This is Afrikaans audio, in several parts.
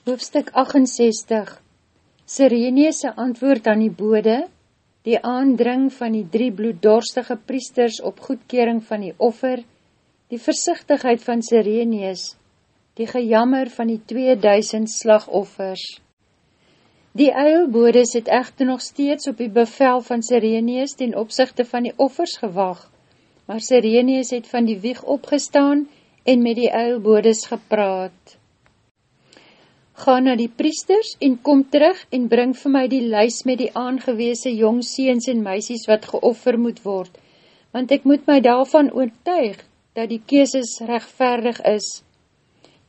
Hoofstuk 68 Sireneese antwoord aan die bode, die aandring van die drie bloeddorstige priesters op goedkering van die offer, die versichtigheid van Sirenees, die gejammer van die 2000 slagoffers. Die eilbodes het echter nog steeds op die bevel van Sirenees ten opzichte van die offers gewag, maar Sirenees het van die wieg opgestaan en met die eilbodes gepraat ga na die priesters en kom terug en bring vir my die lys met die aangeweese jong seens en meisies wat geoffer moet word, want ek moet my daarvan oortuig, dat die keeses rechtvaardig is.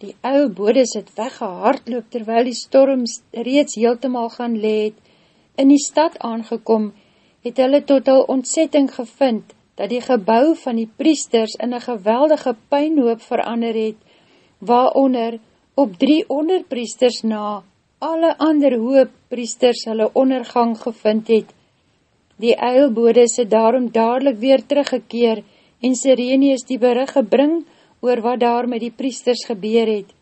Die ou bodes het weggehardloop, terwyl die storm reeds heeltemaal gaan leed. In die stad aangekom, het hulle tot al ontsetting gevind, dat die gebouw van die priesters in een geweldige pijnhoop verander het, waaronder op drie onderpriesters na, alle ander hooppriesters hulle ondergang gevind het. Die eilbode is daarom dadelijk weer teruggekeer en Sireneus die berig gebring oor wat daar met die priesters gebeur het.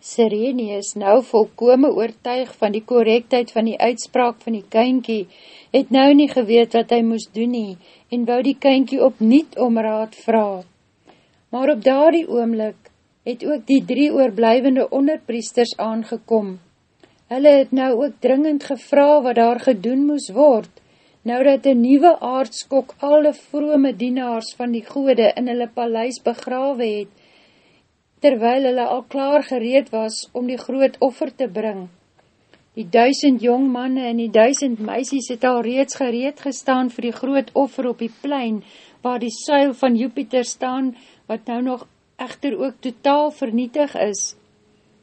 Sireneus, nou volkome oortuig van die correctheid van die uitspraak van die kynkie, het nou nie geweet wat hy moes doen nie en wou die kynkie op niet om raad vraag. Maar op daardie oomlik het ook die drie oorblijvende onderpriesters aangekom. Hulle het nou ook dringend gevra wat daar gedoen moes word, nou dat die nieuwe aardskok alle vrome dienaars van die goede in hulle paleis begrawe het, terwyl hulle al klaar gereed was om die groot offer te bring. Die duisend jong manne en die duisend meisies het al reeds gereed gestaan vir die groot offer op die plein, waar die suil van Jupiter staan, wat nou nog echter ook totaal vernietig is,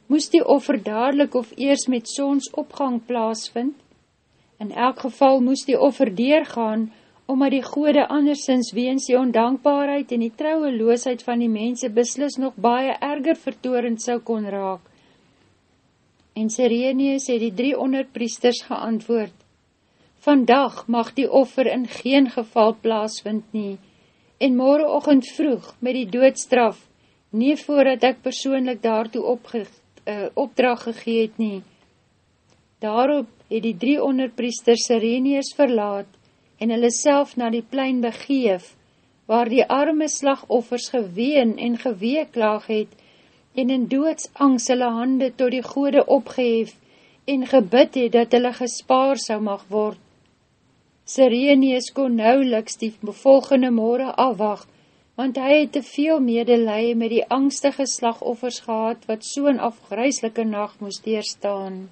moes die offer dadelijk of eers met soons opgang plaasvind. In elk geval moes die offer deurgaan, omdat die goede andersins weens die ondankbaarheid en die trouwe loosheid van die mense beslis nog baie erger vertoorend sou kon raak. En Sireneus het die drie onderpriesters geantwoord, Vandag mag die offer in geen geval plaasvind nie, en morgenochtend vroeg met die doodstraf nie voordat ek persoonlik daartoe opge, uh, opdrag gegeet nie. Daarop het die drie onderpriesters Sireneus verlaat en hulle self na die plein begeef, waar die arme slagoffers geween en geweeklaag het en in doodsangst hulle hande tot die gode opgeef en gebid het dat hulle gespaar sou mag word. Sireneus kon nauweliks die volgende morgen afwacht want hy het te veel medelije met die angstige slagoffers gehad, wat so'n afgryslike nacht moest deerstaan.